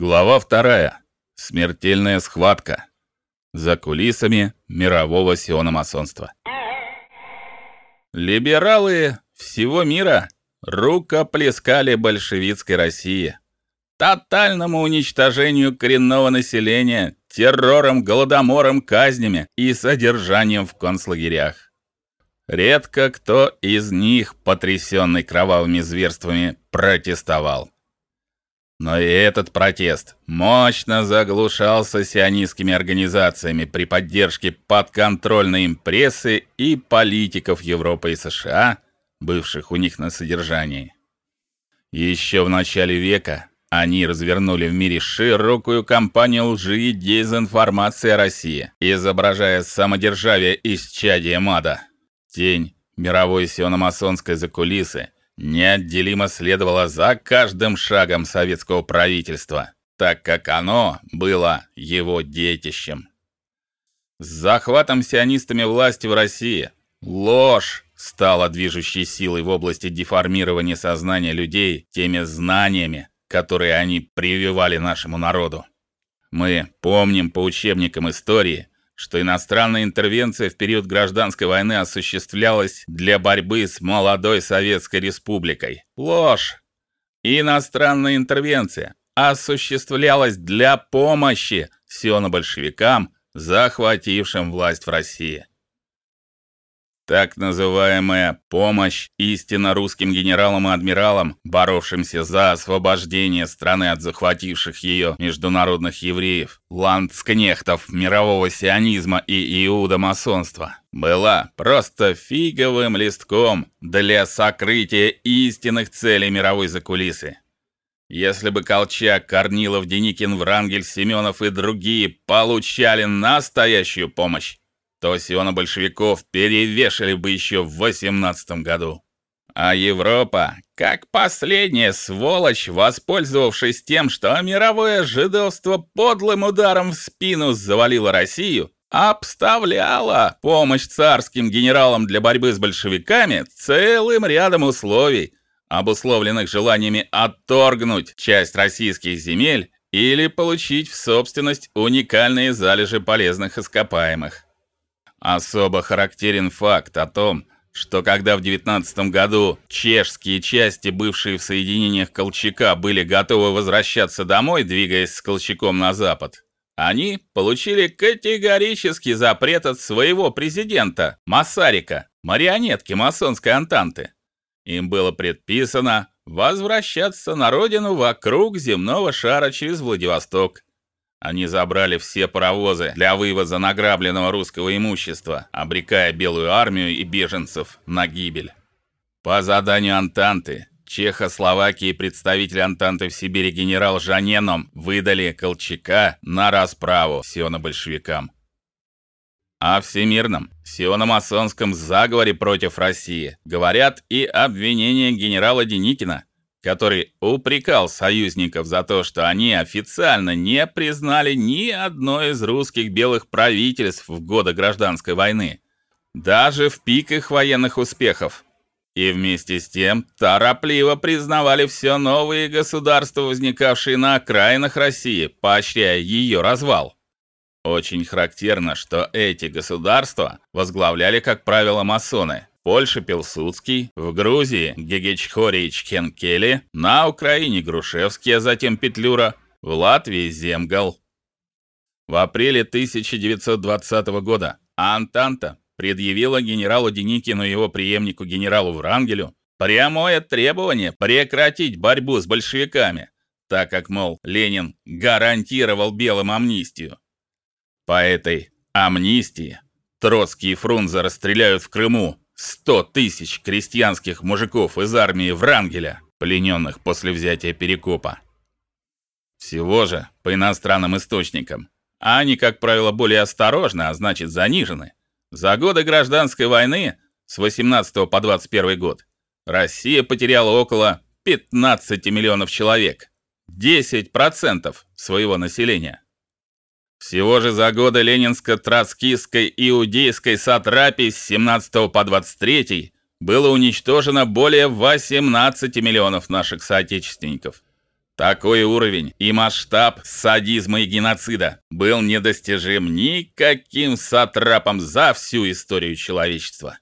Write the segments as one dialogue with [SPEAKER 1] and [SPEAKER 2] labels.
[SPEAKER 1] Глава вторая. Смертельная схватка. За кулисами мирового сиономасонства. Либералы всего мира рукоплескали большевистской России, тотальному уничтожению коренного населения, террором, голодомором, казнями и содержанием в концлагерях. Редко кто из них, потрясенный кровавыми зверствами, протестовал. Но и этот протест мощно заглушался сионистскими организациями при поддержке подконтрольной им прессы и политиков Европы и США, бывших у них на содержании. Еще в начале века они развернули в мире широкую кампанию лжи и дезинформации о России, изображая самодержавие исчадия мада. Тень мировой сиономасонской закулисы неотделимо следовало за каждым шагом советского правительства, так как оно было его детищем. С захватом сионистами власти в России ложь стала движущей силой в области деформирования сознания людей теми знаниями, которые они прививали нашему народу. Мы помним по учебникам истории, что иностранная интервенция в период гражданской войны осуществлялась для борьбы с молодой советской республикой. Ложь. Иностранная интервенция осуществлялась для помощи сионо-большевикам, захватившим власть в России. Так называемая помощь истинно русским генералам и адмиралам, боровшимся за освобождение страны от захвативших ее международных евреев, ландскнехтов мирового сионизма и иудомасонства, была просто фиговым листком для сокрытия истинных целей мировой закулисы. Если бы Колчак, Корнилов, Деникин, Врангель, Семенов и другие получали настоящую помощь, то Сиона большевиков перевешали бы еще в 18 году. А Европа, как последняя сволочь, воспользовавшись тем, что мировое жидовство подлым ударом в спину завалило Россию, обставляла помощь царским генералам для борьбы с большевиками целым рядом условий, обусловленных желаниями отторгнуть часть российских земель или получить в собственность уникальные залежи полезных ископаемых. Особо характерен факт о том, что когда в 19 году чешские части, бывшие в соединениях Колчака, были готовы возвращаться домой, двигаясь с Колчаком на запад, они получили категорический запрет от своего президента Масарика, марионетки масонской антанты. Им было предписано возвращаться на родину вокруг земного шара через Владивосток. Они забрали все паровозы для вывоза награбленного русского имущества, обрекая белую армию и беженцев на гибель. По заданию Антанты Чехословакии представитель Антанты в Сибири генерал Жаненом выдали Колчака на расправу сиона-большевикам. О всемирном сиономасонском заговоре против России говорят и обвинения генерала Деникина, который упрекал союзников за то, что они официально не признали ни одно из русских белых правительств в годы гражданской войны, даже в пик их военных успехов. И вместе с тем торопливо признавали все новые государства, возникавшие на окраинах России, поощряя ее развал. Очень характерно, что эти государства возглавляли, как правило, масоны, Польше Пилсудский, в Грузии Гегечхорич Хенкели, на Украине Грушевский, а затем Петлюра, в Латвии Земгал. В апреле 1920 года Антанта предъявила генералу Деникину и его преемнику генералу Врангелю прямое требование прекратить борьбу с большевиками, так как, мол, Ленин гарантировал белым амнистию. По этой амнистии Троцкий и Фрунзе расстреляют в Крыму Сто тысяч крестьянских мужиков из армии Врангеля, плененных после взятия Перекопа. Всего же, по иностранным источникам, а они, как правило, более осторожны, а значит занижены. За годы гражданской войны с 18 по 21 год Россия потеряла около 15 миллионов человек, 10% своего населения. Всего же за годы ленинско-троцкистской иудейской сатрапии с 17 по 23 было уничтожено более 18 миллионов наших соотечественников. Такой уровень и масштаб садизма и геноцида был недостижим никаким сатрапом за всю историю человечества.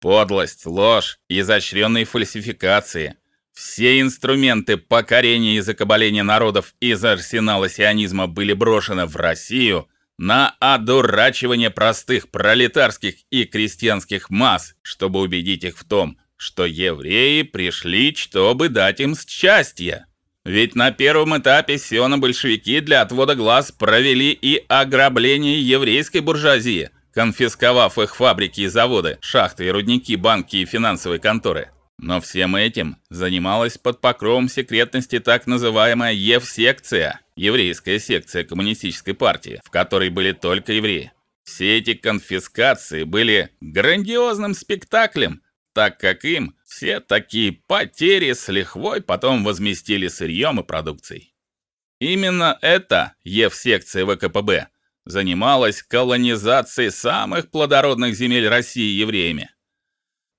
[SPEAKER 1] Подлость, ложь, изощренные фальсификации, все инструменты покорения и закабаления народов из арсенала сионизма были брошены в Россию на одурачивание простых пролетарских и крестьянских масс, чтобы убедить их в том, что евреи пришли, чтобы дать им счастье. Ведь на первом этапе сионо-большевики для отвода глаз провели и ограбление еврейской буржуазии, конфисковав их фабрики и заводы, шахты и рудники, банки и финансовые конторы. Но всем этим занималась под покровом секретности так называемая Евсекция, еврейская секция коммунистической партии, в которой были только евреи. Все эти конфискации были грандиозным спектаклем, так как им все такие потери с лихвой потом возместили сырьем и продукцией. Именно эта Евсекция ВКПБ занималась колонизацией самых плодородных земель России евреями.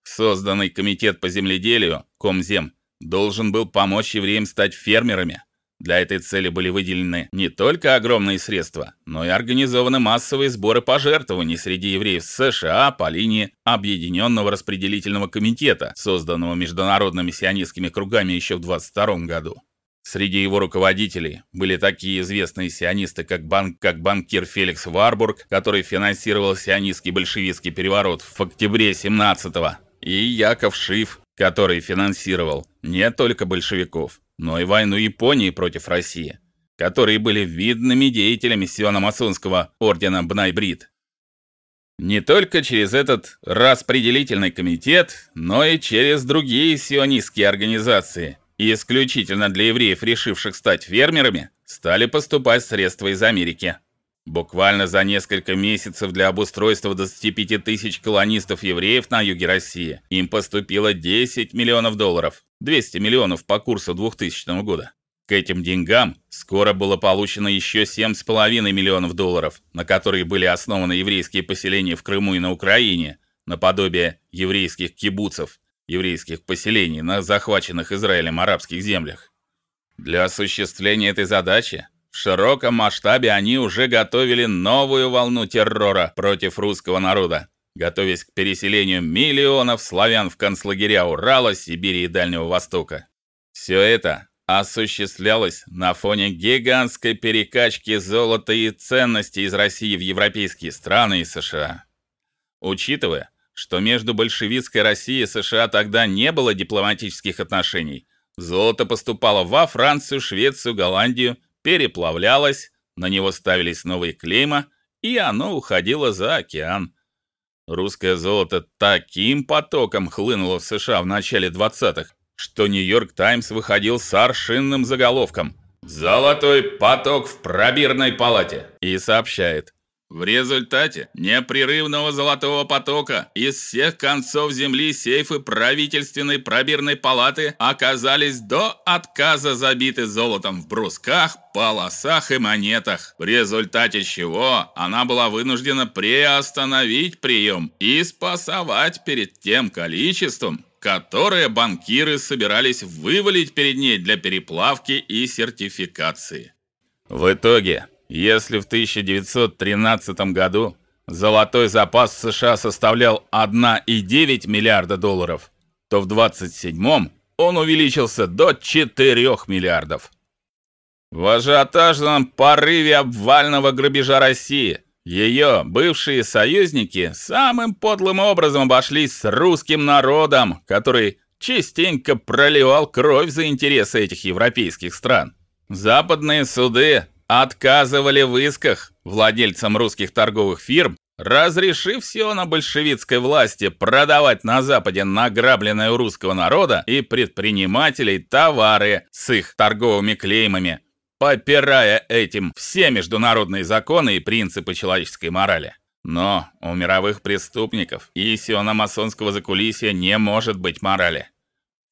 [SPEAKER 1] Созданный комитет по земледелию, Комзем, должен был помочь евреям стать фермерами. Для этой цели были выделены не только огромные средства, но и организованы массовые сборы пожертвований среди евреев США по линии Объединенного распределительного комитета, созданного международными сионистскими кругами еще в 22 году. Среди его руководителей были такие известные сионисты, как банк, как банкир Феликс Варбург, который финансировал сионистский большевистский переворот в октябре 17-го, и Яков Шиф, который финансировал не только большевиков, но и войну Японии против России, которые были видными деятелями сионо-масонского ордена Бнайбрид. Не только через этот распределительный комитет, но и через другие сионистские организации, и исключительно для евреев, решивших стать фермерами, стали поступать средства из Америки. Буквально за несколько месяцев для обустройства 25 тысяч колонистов-евреев на юге России им поступило 10 миллионов долларов, 200 миллионов по курсу 2000 года. К этим деньгам скоро было получено еще 7,5 миллионов долларов, на которые были основаны еврейские поселения в Крыму и на Украине, наподобие еврейских кибуцев, еврейских поселений на захваченных Израилем арабских землях. Для осуществления этой задачи в широком масштабе они уже готовили новую волну террора против русского народа, готовясь к переселению миллионов славян в концлагеря Урала, Сибири и Дальнего Востока. Все это осуществлялось на фоне гигантской перекачки золота и ценностей из России в европейские страны и США. Учитывая, что между большевистской Россией и США тогда не было дипломатических отношений, золото поступало во Францию, Швецию, Голландию, переплавлялось, на него ставились новые клейма, и оно уходило за океан. Русское золото таким потоком хлынуло в США в начале 20-х, что Нью-Йорк Таймс выходил с аршинным заголовком «Золотой поток в пробирной палате» и сообщает – в результате непрерывного золотого потока из всех концов земли сейфы правительственной пробирной палаты оказались до отказа забиты золотом в брусках, полосах и монетах, в результате чего она была вынуждена приостановить прием и спасовать перед тем количеством, которое банкиры собирались вывалить перед ней для переплавки и сертификации. В итоге если в 1913 году золотой запас США составлял 1,9 миллиарда долларов, то в 27-м он увеличился до 4 миллиардов. В ажиотажном порыве обвального грабежа России ее бывшие союзники самым подлым образом обошлись с русским народом, который частенько проливал кровь за интересы этих европейских стран. Западные суды отказывали в исках владельцам русских торговых фирм, разрешив сионо-большевистской власти продавать на Западе награбленное у русского народа и предпринимателей товары с их торговыми клеймами, попирая этим все международные законы и принципы человеческой морали. Но у мировых преступников и сионо-масонского закулисья не может быть морали.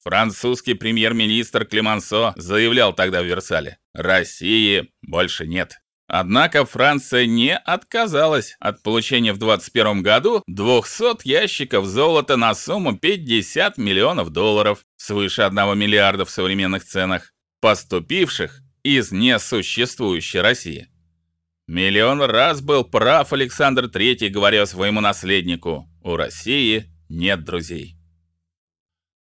[SPEAKER 1] Французский премьер-министр Клемансо заявлял тогда в Версале: "России больше нет". Однако Франция не отказалась от получения в 21 году 200 ящиков золота на сумму 50 миллионов долларов, свыше 1 миллиарда в современных ценах. поступивших из несуществующей России. Миллион раз был прав Александр III, говоря своему наследнику: "У России нет друзей".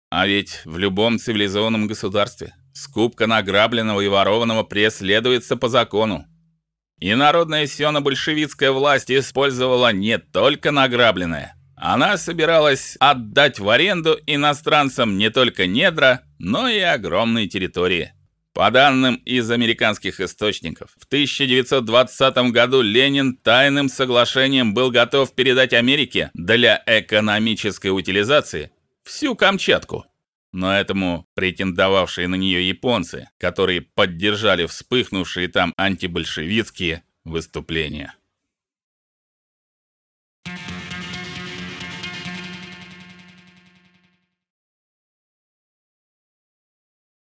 [SPEAKER 1] А ведь в любом цивилизованном государстве скупка награбленного и ворованного преследуется по закону. И народная сионо-большевистская власть использовала не только награбленное, она собиралась отдать в аренду иностранцам не только недра, но и огромные территории. По данным из американских источников, в 1920 году Ленин тайным соглашением был готов передать Америке для экономической утилизации всю Камчатку. Но этому претендовавшие на нее японцы, которые поддержали вспыхнувшие там антибольшевистские выступления